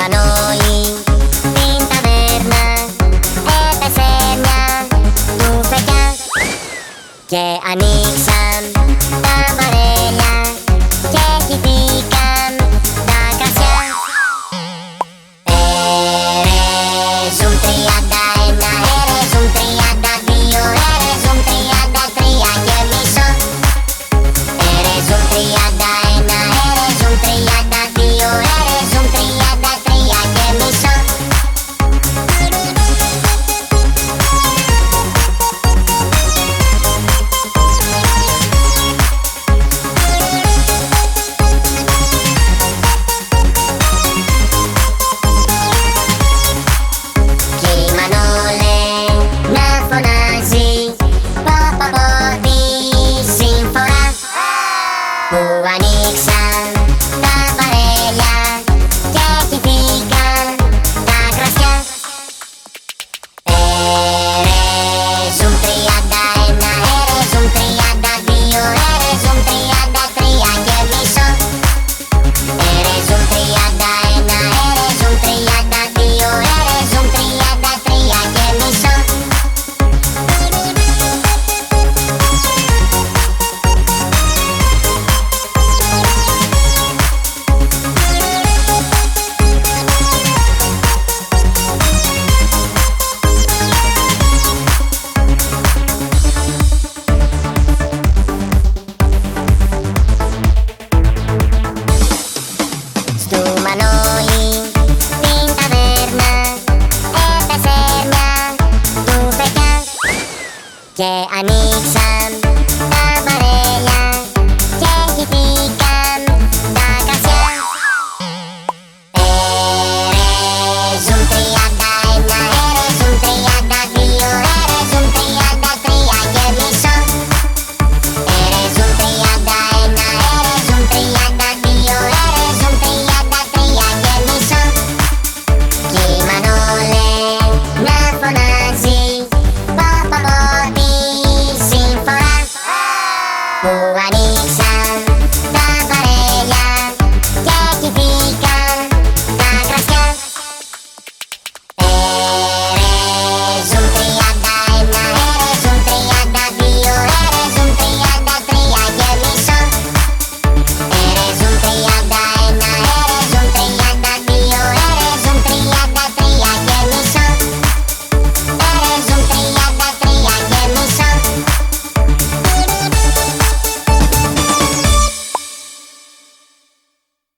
Romanoli, in taverna, e per segna, tu fai che amica. は憎さけアさん。Who are they?